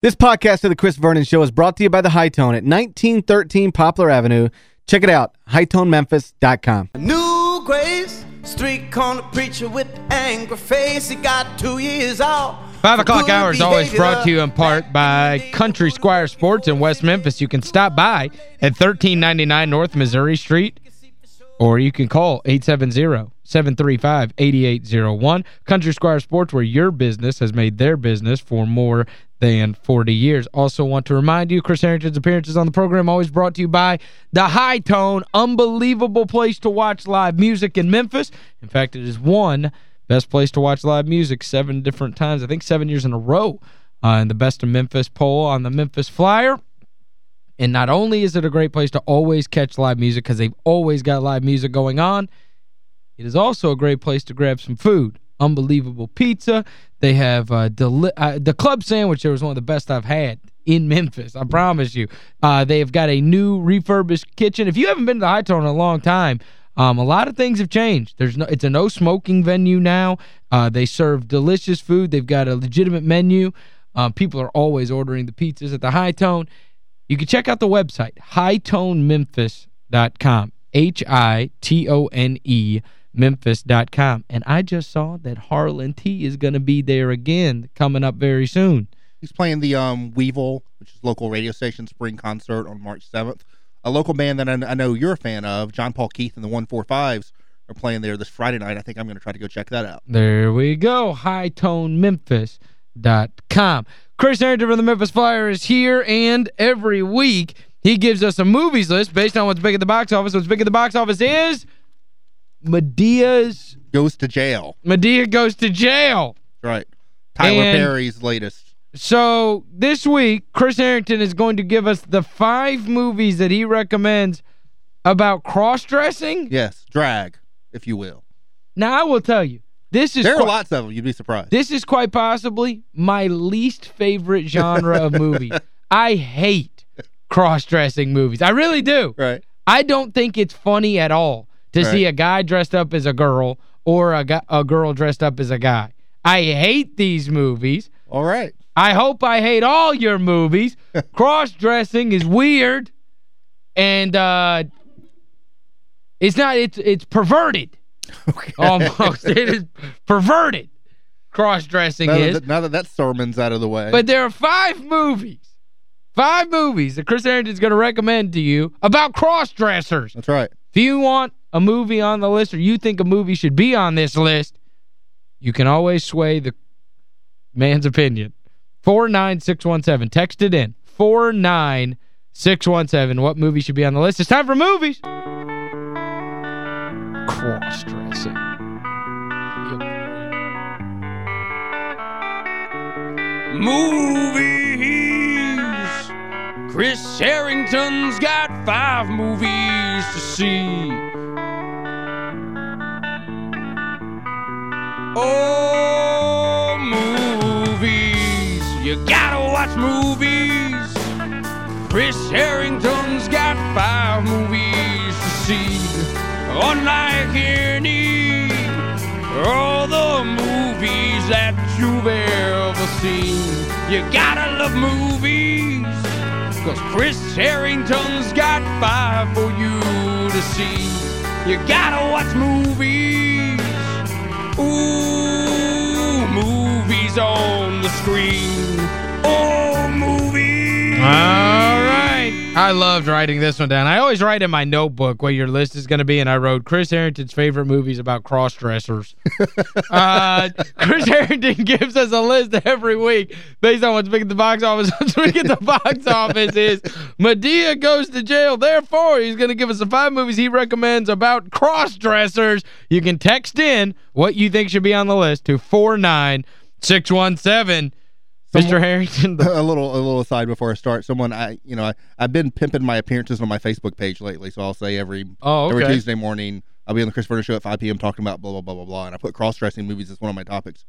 This podcast of the Chris Vernon Show is brought to you by The High Tone at 1913 Poplar Avenue. Check it out, hightonememphis.com. New grace, street corner preacher with angry face. He got two years off. Five o'clock hour is always brought to you in part by Country Squire Sports in West Memphis. You can stop by at 1399 North Missouri Street or you can call 870-735-8801. Country Squire Sports where your business has made their business for more than 40 years. Also want to remind you, Chris Harrington's appearances on the program always brought to you by The High Tone, unbelievable place to watch live music in Memphis. In fact, it is one best place to watch live music seven different times, I think seven years in a row, uh, in the Best of Memphis poll on the Memphis Flyer. And not only is it a great place to always catch live music because they've always got live music going on, it is also a great place to grab some food. Unbelievable pizza. They have uh, uh, the club sandwich there was one of the best I've had in Memphis. I promise you. Uh, they have got a new refurbished kitchen. If you haven't been to the High Tone in a long time, um, a lot of things have changed. There's no It's a no-smoking venue now. Uh, they serve delicious food. They've got a legitimate menu. Uh, people are always ordering the pizzas at the High Tone. You can check out the website, hightonememphis.com. H-I-T-O-N-E memphis.com. And I just saw that Harlan T is going to be there again coming up very soon. He's playing the um, Weevil, which is local radio station spring concert on March 7th. A local band that I, know you're a fan of, John Paul Keith and the 145s, are playing there this Friday night. I think I'm going to try to go check that out. There we go. High Tone HighToneMemphis.com. Chris Harrington from the Memphis Flyer is here, and every week he gives us a movies list based on what's big at the box office. What's big at the box office is Madea's... Goes to jail. Madea goes to jail. Right. Tyler and Perry's latest. So this week, Chris Harrington is going to give us the five movies that he recommends about cross-dressing. Yes, drag, if you will. Now, I will tell you, this is There are lots of them. You'd be surprised. This is quite possibly my least favorite genre of movie. I hate cross-dressing movies. I really do. Right. I don't think it's funny at all to right. see a guy dressed up as a girl or a, a girl dressed up as a guy. I hate these movies. All right. I hope I hate all your movies. Cross-dressing is weird. And uh, it's not, it's it's perverted. Okay. Almost. it is perverted. Cross-dressing is. That, now that that sermon's out of the way. But there are five movies. Five movies that Chris Harrington's going to recommend to you about cross-dressers. That's right. If you want a movie on the list or you think a movie should be on this list, you can always sway the man's opinion. 49617. Text it in. 49617. What movie should be on the list? It's time for movies cross-dressing. Movies. Chris Harrington's got five movies to see. Oh, movies. You gotta watch movies. Chris Harrington's got five movies to see unlike any all the movies that you've ever seen. You gotta love movies, cause Chris Harrington's got five for you to see. You gotta watch movies, ooh, movies on the screen. Oh, movies. Right. I loved writing this one down. I always write in my notebook what your list is going to be, and I wrote Chris Harrington's favorite movies about cross-dressers. uh, Chris Harrington gives us a list every week based on what's big at the box office. What's big at the box office is Madea goes to jail. Therefore, he's going to give us the five movies he recommends about cross-dressers. You can text in what you think should be on the list to 49617. Mr. Harrington. a little a little aside before I start. Someone I you know, I I've been pimping my appearances on my Facebook page lately, so I'll say every oh, okay. every Tuesday morning I'll be on the Chris Vernon show at 5 p.m. talking about blah blah blah blah blah and I put cross-dressing movies as one of my topics.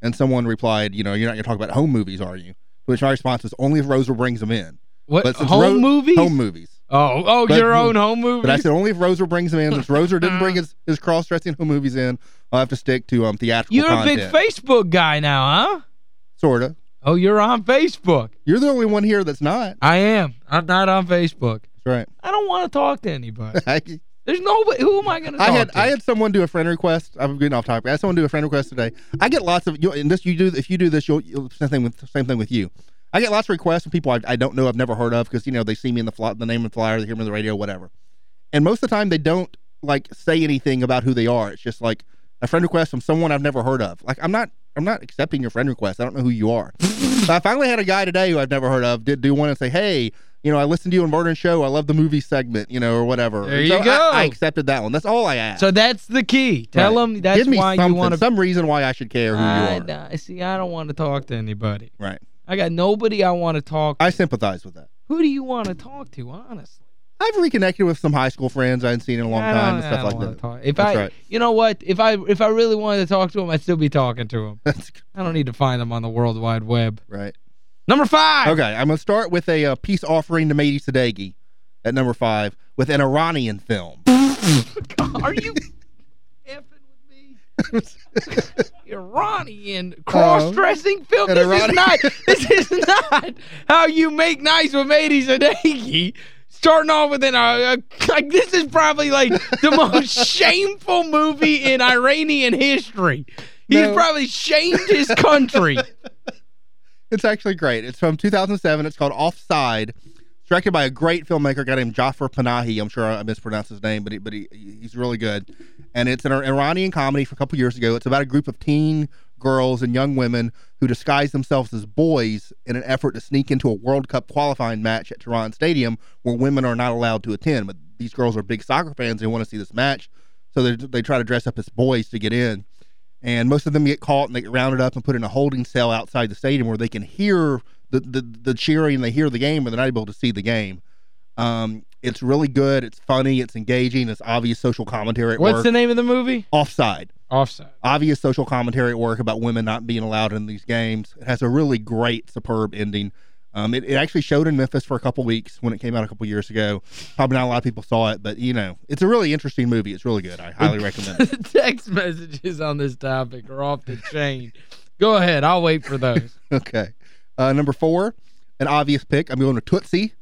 And someone replied, you know, you're not going to talk about home movies, are you? Which my response was only if Roser brings them in. What but home Ro movies? Home movies. Oh, oh, but, your own home movies? But I said only if Roser brings them in. Since Roser didn't bring his, his cross-dressing home movies in, I'll have to stick to um theatrical You're content. a big Facebook guy now, huh? Sort of. Oh, you're on Facebook. You're the only one here that's not. I am. I'm not on Facebook. That's right. I don't want to talk to anybody. There's nobody. Who am I going to talk I had to? I had someone do a friend request. I'm getting off topic. I had someone do a friend request today. I get lots of you and this you do if you do this you'll, you'll same thing with same thing with you. I get lots of requests from people I, I don't know I've never heard of because you know they see me in the fly, the name of the flyer, they hear me on the radio, whatever. And most of the time they don't like say anything about who they are. It's just like a friend request from someone I've never heard of. Like I'm not I'm not accepting your friend request. I don't know who you are. so I finally had a guy today who I've never heard of did do one and say, "Hey, you know, I listened to you on Vernon Show. I love the movie segment, you know, or whatever." There And you so I- go. I, accepted that one. That's all I asked. So that's the key. Tell Right. them that's why you want to... some reason why I should care who I, you are. I- see, I don't want to talk to anybody. Right. I got nobody I want to talk to. I sympathize with that. Who do you want to talk to, honestly? I've reconnected with some high school friends I hadn't seen in a long I time and stuff like that. Talk. If That's I, right. you know what? If I if I really wanted to talk to him, I'd still be talking to him. That's I don't need to find them on the World Wide Web. right. Number five. Okay, I'm going to start with a uh, peace offering to Mady Sadeghi at number five with an Iranian film. Are you effing with me? Iranian cross-dressing film. an This is not. This is not how you make nice with Mady Zadegi. Starting off with an uh, like this is probably like the most shameful movie in Iranian history. He's No. probably shamed his country. It's actually great. It's from 2007. It's called Offside. It's directed by a great filmmaker guy named Jafar Panahi. I'm sure I mispronounced his name, but he, but he, he's really good. And it's an Iranian comedy from a couple years ago. It's about a group of teen girls and young women who disguise themselves as boys in an effort to sneak into a World Cup qualifying match at Tehran Stadium where women are not allowed to attend. But these girls are big soccer fans. They want to see this match. So they, they try to dress up as boys to get in and most of them get caught and they get rounded up and put in a holding cell outside the stadium where they can hear the the, the cheering and they hear the game, but they're not able to see the game. Um, it's really good. It's funny. It's engaging. It's obvious social commentary at What's work. the name of the movie? Offside. Offside. Obvious social commentary at work about women not being allowed in these games. It has a really great, superb ending. Um, it, it actually showed in Memphis for a couple weeks when it came out a couple years ago. Probably not a lot of people saw it, but, you know, it's a really interesting movie. It's really good. I highly recommend it. the text messages on this topic are off the chain. Go ahead. I'll wait for those. Okay. Uh, number four, an obvious pick. I'm going to Tootsie,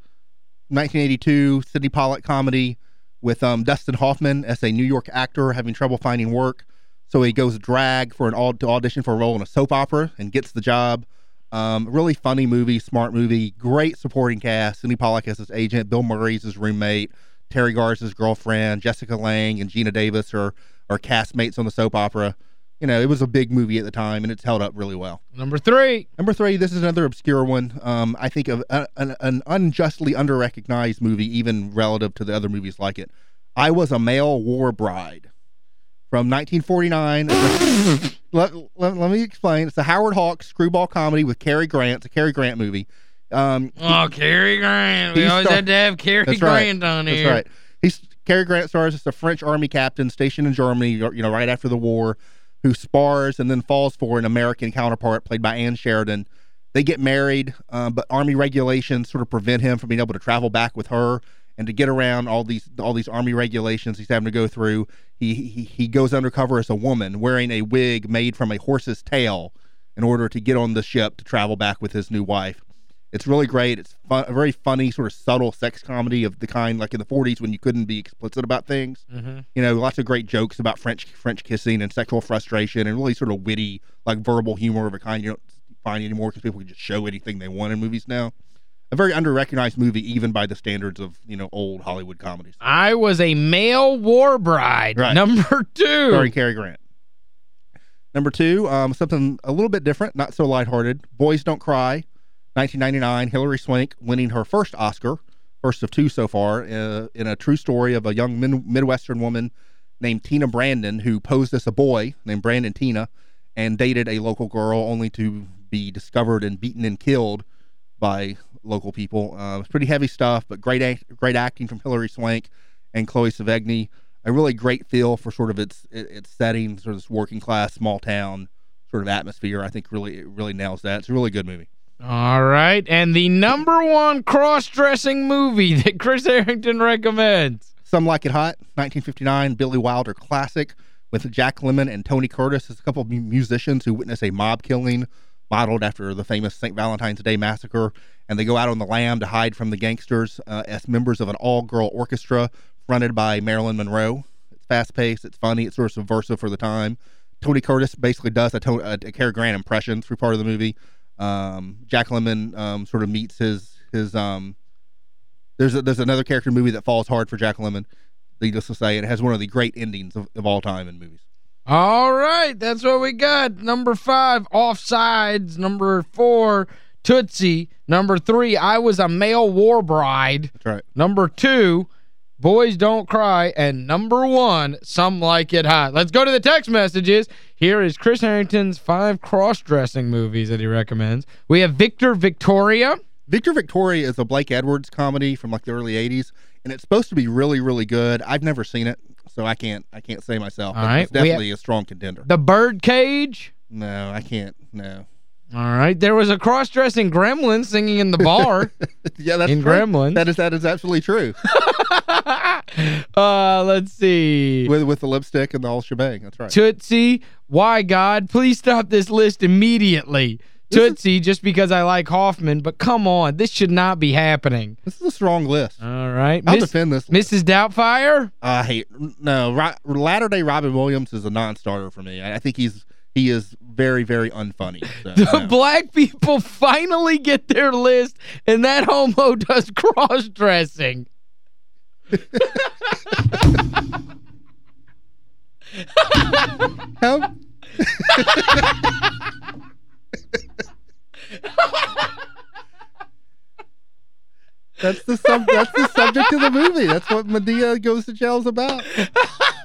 1982 Sydney Pollack comedy with um, Dustin Hoffman as a New York actor having trouble finding work. So he goes drag for an aud- to audition for a role in a soap opera and gets the job. Um, really funny movie, smart movie, great supporting cast. Sydney Pollack as his agent, Bill Murray's his roommate, Teri Garr's his girlfriend, Jessica Lange and Geena Davis are are castmates on the soap opera. You know, it was a big movie at the time, and it's held up really well. Number three. Number three, this is another obscure one. Um, I think of a, an, an unjustly underrecognized movie, even relative to the other movies like it. I was a male war bride from 1949. let, let, let me explain. It's a Howard Hawks screwball comedy with Cary Grant. It's a Cary Grant movie. Um, Oh, Cary Grant. We always had to have Cary That's right. Grant on here. That's right. He's Cary Grant stars as a French army captain stationed in Germany, you know, right after the war, who spars and then falls for an American counterpart played by Ann Sheridan. They get married, um, but army regulations sort of prevent him from being able to travel back with her. And to get around all these all these army regulations he's having to go through, he he, he goes undercover as a woman wearing a wig made from a horse's tail in order to get on the ship to travel back with his new wife. It's really great. It's fun, a very funny, sort of subtle sex comedy of the kind like in the 40s when you couldn't be explicit about things. Mhm. You know, lots of great jokes about French French kissing and sexual frustration, and really sort of witty, like verbal humor of a kind you don't find anymore because people can just show anything they want in movies now. A very under-recognized movie, even by the standards of you know old Hollywood comedies. I was a male war bride. Right. Number two. Starring Cary Grant. Number two, um, something a little bit different, not so lighthearted. Boys Don't Cry, 1999. Hilary Swank winning her first Oscar, first of two so far, uh, in a true story of a young min- Midwestern woman named Teena Brandon who posed as a boy named Brandon Teena and dated a local girl only to be discovered and beaten and killed by local people. Uh, it's pretty heavy stuff, but great act- great acting from Hilary Swank and Chloe Sevigny. A really great feel for sort of its its setting, sort of this working class, small town sort of atmosphere. I think really it really nails that. It's a really good movie. All right. And the number one cross-dressing movie that Chris Harrington recommends. Some Like It Hot, 1959, Billy Wilder classic with Jack Lemmon and Tony Curtis as a couple of musicians who witness a mob killing modeled after the famous St. Valentine's Day massacre, and they go out on the lam to hide from the gangsters uh, as members of an all-girl orchestra fronted by Marilyn Monroe. It's fast-paced, it's funny, it's sort of subversive for the time. Tony Curtis basically does a, a, a Cary Grant impression through part of the movie. Um, Jack Lemmon um, sort of meets his his um. There's a, there's another character movie that falls hard for Jack Lemmon. Needless to say, it has one of the great endings of, of all time in movies. All right, that's what we got. Number five, Offsides. Number four, Tootsie. Number three, I Was a Male War Bride. That's right. Number two, Boys Don't Cry. And number one, Some Like It Hot. Let's go to the text messages. Here is Chris Harrington's five cross-dressing movies that he recommends. We have Victor Victoria. Victor Victoria is a Blake Edwards comedy from like the early 80s and it's supposed to be really really good. I've never seen it, so I can't I can't say myself. All right, It's definitely a strong contender. The Birdcage. No, I can't. No. All right. There was a cross-dressing gremlin singing in the bar. yeah, that's In true. Gremlins. That is that is absolutely true. uh, let's see. with with the lipstick and the whole shebang. That's right. Tootsie, why God, please stop this list immediately. Is- Tootsie, just because I like Hoffman, but come on, this should not be happening. This is a strong list. All right. I'll Miss- defend this. list. Mrs. Doubtfire? I hate no. Ro- Latter Day Robin Williams is a non-starter for me. I, I think he's he is very very unfunny. So, The no. black people finally get their list, and that homo does cross-dressing. How- That's the sub that's the subject of the movie. That's what Madea goes to jail's about.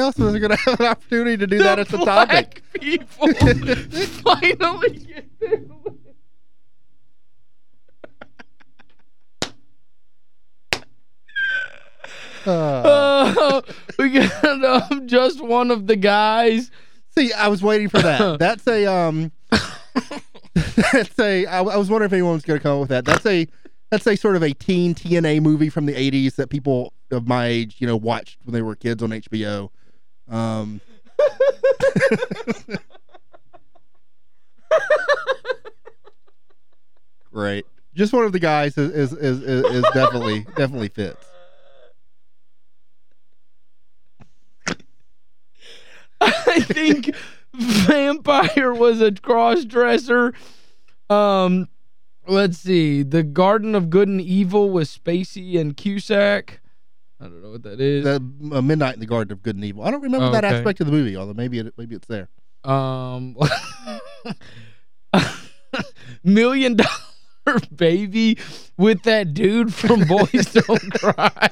else was going to have an opportunity to do that as a topic? people finally get their. Uh, Uh, we got um, just one of the guys. see, I was waiting for that. That's a um. that's a. I, I was wondering if anyone was going to come up with that. That's a. That's a sort of a teen TNA movie from the '80s that people of my age, you know, watched when they were kids on HBO. Um. Great. Just one of the guys is is is, is, is definitely definitely fits. I think Vampire was a cross-dresser. Um, let's see. The Garden of Good and Evil was Spacey and Cusack. I don't know what that is. The uh, Midnight in the Garden of Good and Evil. I don't remember that Okay. aspect of the movie, although maybe it maybe it's there. Um, Million Dollar Baby with that dude from Boys Don't Cry.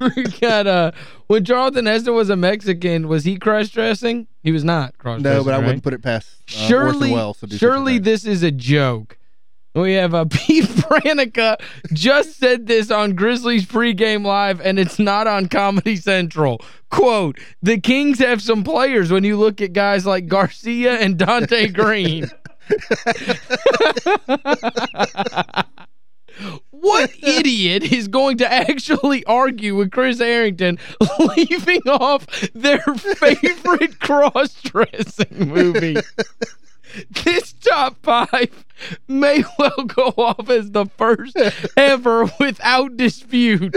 we got, uh, when Charlton Heston was a Mexican, was he cross-dressing? He was not cross-dressing, No, but I right? wouldn't put it past uh, surely, Orson Welles to do such a surely this is a joke. We have a Pete Pranica just said this on Grizzlies pregame live, and it's not on Comedy Central. Quote, the Kings have some players when you look at guys like Garcia and Dante Green. What idiot is going to actually argue with Chris Harrington leaving off their favorite cross-dressing movie? This top five may well go off as the first ever without dispute.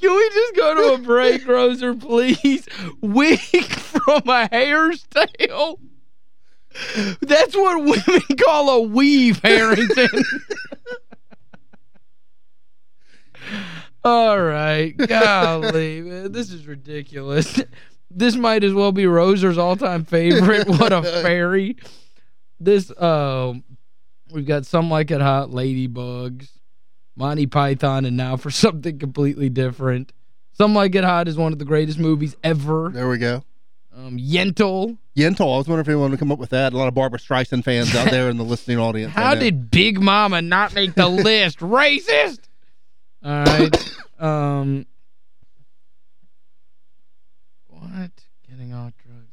Can we just go to a break, Roser, please? Wig from a hair's tail? That's what women call a weave, Harrington. All right. Golly, man. This is ridiculous. This might as well be Roser's all-time favorite. What a fairy. This, um, we've got Some Like It Hot, Ladybugs. Monty Python, and now for something completely different. Some Like It Hot is one of the greatest movies ever. There we go. Um, Yentl. Yentl, I was wondering if anyone would come up with that. A lot of Barbra Streisand fans out there in the listening audience. How know. did Big Mama not make the list? Racist! All right. Um, what? Getting off drugs.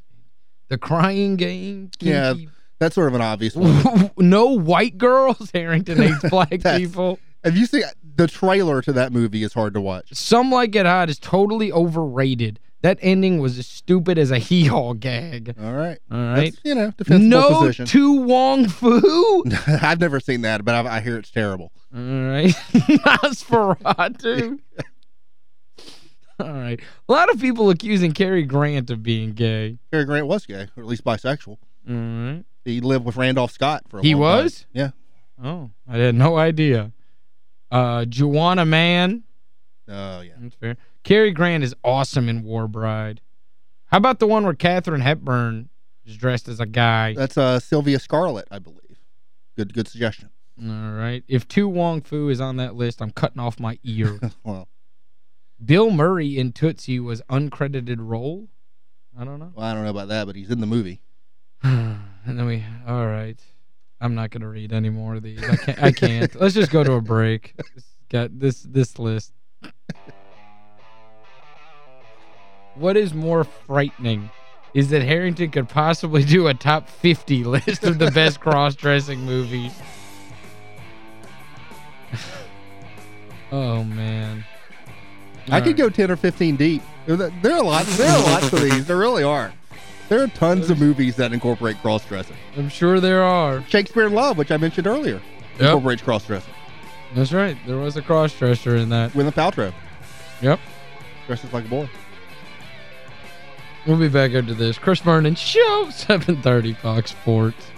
The Crying Game? Yeah, Kinky- That's sort of an obvious one. no white girls? Harrington hates black people. Have you seen the trailer to that movie is hard to watch. Some Like It Hot is totally overrated. That ending was as stupid as a hee-haw gag. All right. All right. That's, you know, defensible No position. to Wong Foo. I've never seen that, but I, I hear it's terrible. All right. Nosferatu. All right. A lot of people accusing Cary Grant of being gay. Cary Grant was gay, or at least bisexual. All right. He lived with Randolph Scott for a while. He long time. was? Yeah. Oh, I had no idea. Uh, Juwanna Mann. Oh, yeah. That's fair. Cary Grant is awesome in War Bride. How about the one where Katharine Hepburn is dressed as a guy? That's uh, Sylvia Scarlett, I believe. Good good suggestion. All right. If To Wong Foo is on that list, I'm cutting off my ear. Well, Bill Murray in Tootsie was uncredited role? I don't know. well, I don't know about that, but he's in the movie. and then we all right. I'm not going to read any more of these. I can't I can't. Let's just go to a break. Got this this list. What is more frightening is that Harrington could possibly do a top 50 list of the best cross-dressing movies. oh man. I could go 10 or 15 deep. There there are lots there are lots of these. There really are. There are tons of movies that incorporate cross-dressing. I'm sure there are. Shakespeare in Love, which I mentioned earlier, Yep. incorporates cross-dressing. That's right. There was a cross-dresser in that. Gwyneth Paltrow Yep. dresses like a boy. We'll be back after this. Chris Vernon Show, 730 Fox Sports.